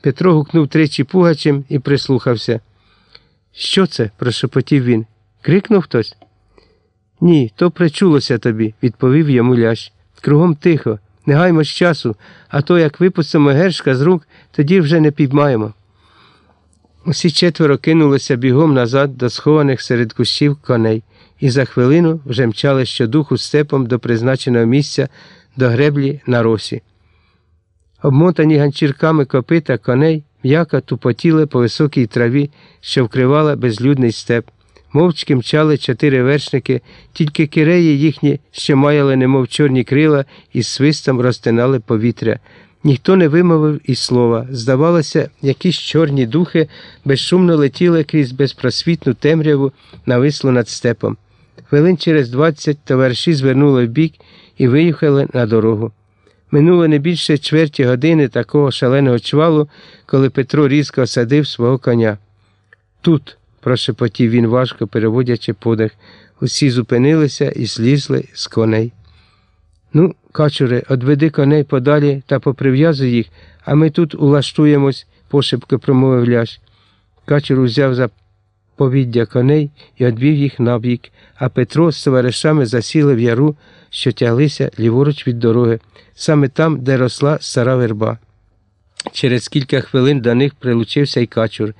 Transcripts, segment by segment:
Петро гукнув тричі пугачем і прислухався. Що це? прошепотів він. Крикнув хтось? Ні, то причулося тобі, відповів йому лящ. Кругом тихо, не гаймо з часу, а то як випустимо гершка з рук, тоді вже не піймаємо. Усі четверо кинулися бігом назад до схованих серед кущів коней, і за хвилину вже мчали щодуху степом до призначеного місця до греблі на росі. Обмотані ганчірками копита коней м'яко тупотіли по високій траві, що вкривала безлюдний степ. Мовчки мчали чотири вершники, тільки киреї їхні, що маяли, немов чорні крила, і свистом розтинали повітря. Ніхто не вимовив і слова. Здавалося, якісь чорні духи безшумно летіли крізь безпросвітну темряву, нависло над степом. Хвилин через двадцять товариші звернули в бік і виїхали на дорогу. Минуло не більше чверті години такого шаленого чвалу, коли Петро різко осадив свого коня. Тут, прошепотів він важко, переводячи подих, усі зупинилися і злізли з коней. Ну, качуре, одведи коней подалі та поприв'язуй їх, а ми тут улаштуємось, пошепки промовив ляш. Качур узяв за повіддя коней і одвів їх набік, а Петро з товаришами засіли в яру, що тяглися ліворуч від дороги, саме там, де росла стара верба. Через кілька хвилин до них прилучився й качур.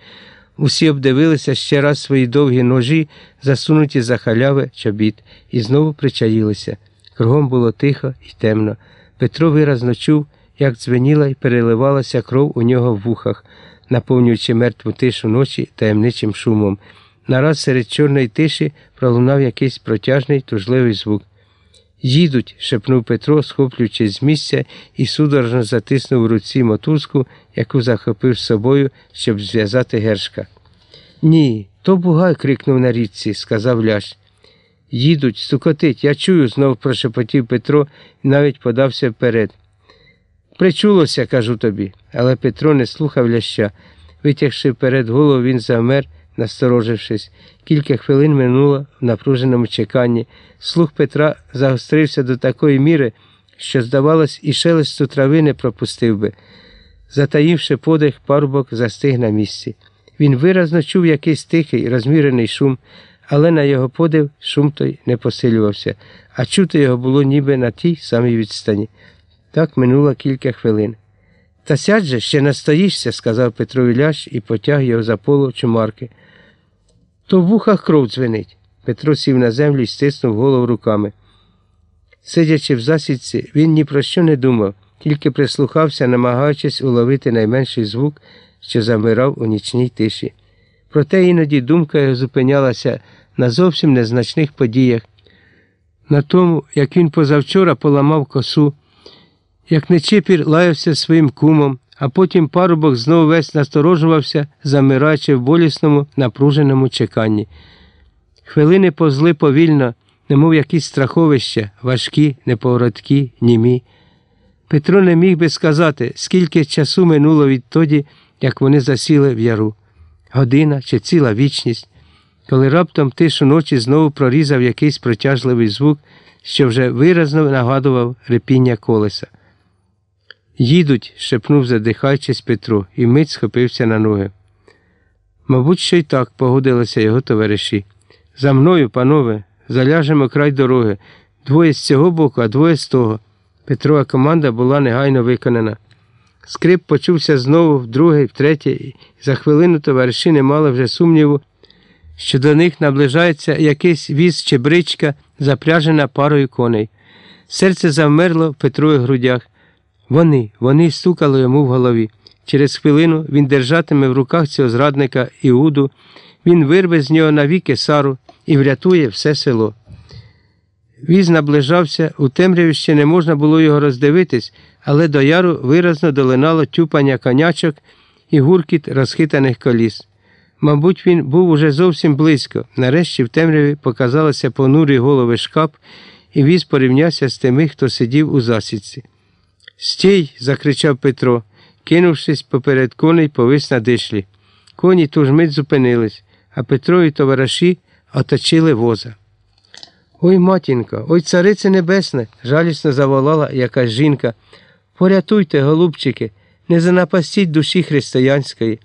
Усі обдивилися ще раз свої довгі ножі, засунуті за халяви чобіт, і знову причаїлися. Кругом було тихо і темно. Петро виразно чув, як дзвеніла і переливалася кров у нього в вухах, наповнюючи мертву тишу ночі таємничим шумом. Нараз серед чорної тиші пролунав якийсь протяжний тужливий звук. Їдуть, шепнув Петро, схоплюючись з місця і судорожно затиснув у руці мотузку, яку захопив з собою, щоб зв'язати гершка. Ні, то бугай, крикнув на річці, сказав ляш. Їдуть, стукотить, я чую, знов прошепотів Петро і навіть подався вперед. Причулося, кажу тобі, але Петро не слухав ляща. Витягши вперед голову, він замер, насторожившись. Кілька хвилин минуло в напруженому чеканні. Слух Петра загострився до такої міри, що, здавалось, і шелесту трави не пропустив би. Затаївши подих, парубок застиг на місці. Він виразно чув якийсь тихий, розмірений шум, але на його подив шум той не посилювався, а чути його було ніби на тій самій відстані. Так минуло кілька хвилин. Та сядь же, ще настоїшся, сказав Петро Ляш і потяг його за полу чумарки. То в вухах кров дзвенить. Петро сів на землю і стиснув голову руками. Сидячи в засідці, він ні про що не думав, тільки прислухався, намагаючись уловити найменший звук, що замирав у нічній тиші. Проте іноді думка його зупинялася на зовсім незначних подіях, на тому, як він позавчора поламав косу, як Нечипір лаявся своїм кумом, а потім парубок знову весь насторожувався, замираючи в болісному, напруженому чеканні. Хвилини повзли повільно, немов якісь страховища, важкі, неповороткі, німі. Петро не міг би сказати, скільки часу минуло відтоді, як вони засіли в яру година чи ціла вічність, коли раптом тишу ночі знову прорізав якийсь протяжливий звук, що вже виразно нагадував репіння колеса. Їдуть, шепнув, задихаючись Петро, і мить схопився на ноги. Мабуть, що й так погодилися його товариші. За мною, панове, заляжемо край дороги, двоє з цього боку, а двоє з того. Петрова команда була негайно виконана. Скрип почувся знову вдруге, втретє, і за хвилину товариші не мали вже сумніву, що до них наближається якийсь віз чи бричка, запряжена парою коней. Серце завмерло в Петрових грудях. Вони, вони стукали йому в голові. Через хвилину він держатиме в руках цього зрадника Іуду, він вирве з нього навіки Сару і врятує все село. Віз наближався, у темряві ще не можна було його роздивитись, але до яру виразно долинало тюпання конячок і гуркіт розхитаних коліс. Мабуть, він був уже зовсім близько. Нарешті в темряві показалися понурі голови шкап, і віз порівнявся з тими, хто сидів у засідці. Стій. закричав Петро, кинувшись поперед коней, повис на дишлі. Коні ту ж мить зупинились, а Петро і товариші оточили воза. Ой, матінко, ой, царице небесне, жалісно заволала якась жінка. Порятуйте, голубчики, не занапастіть душі християнської.